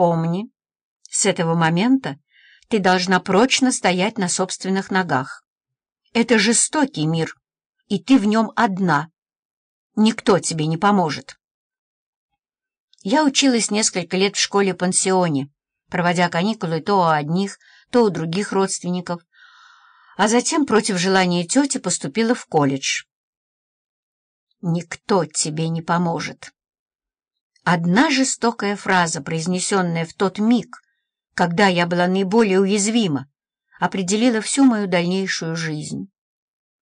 Помни, с этого момента ты должна прочно стоять на собственных ногах. Это жестокий мир, и ты в нем одна. Никто тебе не поможет. Я училась несколько лет в школе-пансионе, проводя каникулы то у одних, то у других родственников, а затем против желания тети поступила в колледж. «Никто тебе не поможет». Одна жестокая фраза, произнесенная в тот миг, когда я была наиболее уязвима, определила всю мою дальнейшую жизнь.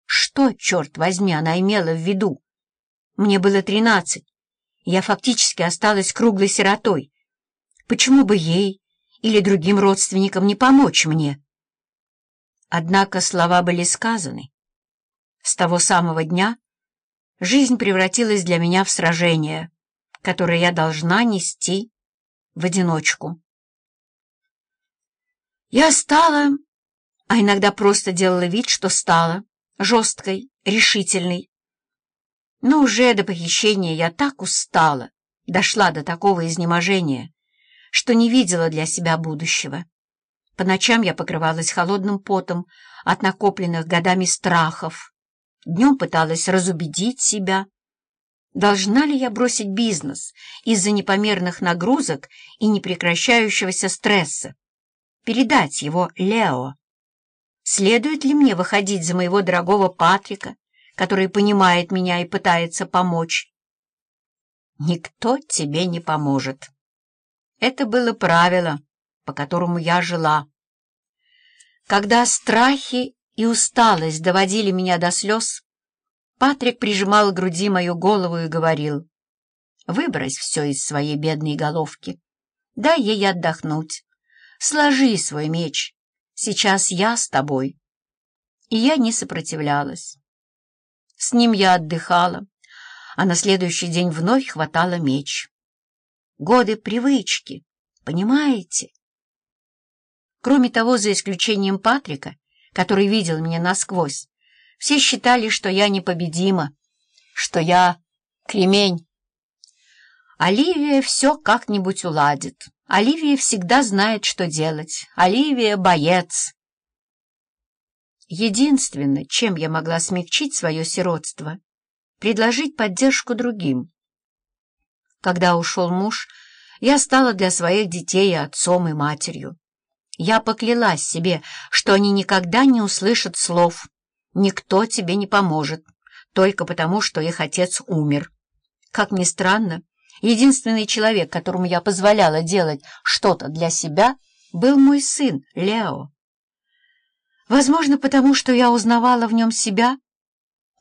Что, черт возьми, она имела в виду? Мне было тринадцать, я фактически осталась круглой сиротой. Почему бы ей или другим родственникам не помочь мне? Однако слова были сказаны. С того самого дня жизнь превратилась для меня в сражение, которое я должна нести в одиночку. Я стала, а иногда просто делала вид, что стала, жесткой, решительной. Но уже до похищения я так устала, дошла до такого изнеможения, что не видела для себя будущего. По ночам я покрывалась холодным потом от накопленных годами страхов. Днем пыталась разубедить себя. Должна ли я бросить бизнес из-за непомерных нагрузок и непрекращающегося стресса? Передать его Лео? Следует ли мне выходить за моего дорогого Патрика, который понимает меня и пытается помочь? Никто тебе не поможет. Это было правило, по которому я жила. Когда страхи и усталость доводили меня до слез, Патрик прижимал к груди мою голову и говорил, «Выбрось все из своей бедной головки, дай ей отдохнуть, сложи свой меч, сейчас я с тобой». И я не сопротивлялась. С ним я отдыхала, а на следующий день вновь хватала меч. Годы привычки, понимаете? Кроме того, за исключением Патрика, который видел меня насквозь, все считали, что я непобедима, что я кремень. Оливия все как-нибудь уладит. Оливия всегда знает, что делать. Оливия — боец. Единственное, чем я могла смягчить свое сиротство — предложить поддержку другим. Когда ушел муж, я стала для своих детей отцом и матерью. Я поклялась себе, что они никогда не услышат слов «никто тебе не поможет», только потому, что их отец умер. Как ни странно, единственный человек, которому я позволяла делать что-то для себя, был мой сын Лео. Возможно, потому что я узнавала в нем себя,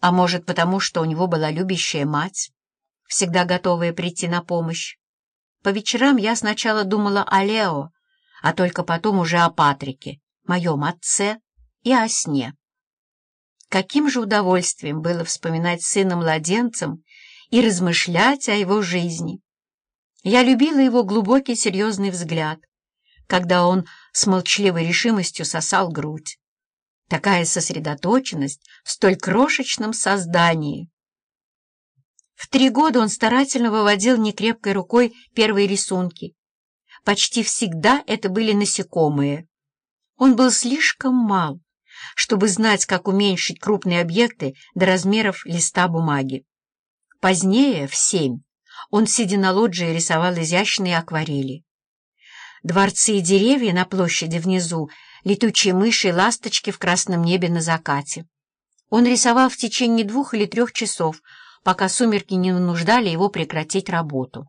а может, потому что у него была любящая мать, всегда готовая прийти на помощь. По вечерам я сначала думала о Лео, а только потом уже о Патрике, моем отце, и о сне. Каким же удовольствием было вспоминать сына младенцем и размышлять о его жизни. Я любила его глубокий серьезный взгляд, когда он с молчаливой решимостью сосал грудь. Такая сосредоточенность в столь крошечном создании. В три года он старательно выводил некрепкой рукой первые рисунки, Почти всегда это были насекомые. Он был слишком мал, чтобы знать, как уменьшить крупные объекты до размеров листа бумаги. Позднее, в семь, он, сидя на лоджии, рисовал изящные акварели. Дворцы и деревья на площади внизу, летучие мыши и ласточки в красном небе на закате. Он рисовал в течение двух или трех часов, пока сумерки не вынуждали его прекратить работу.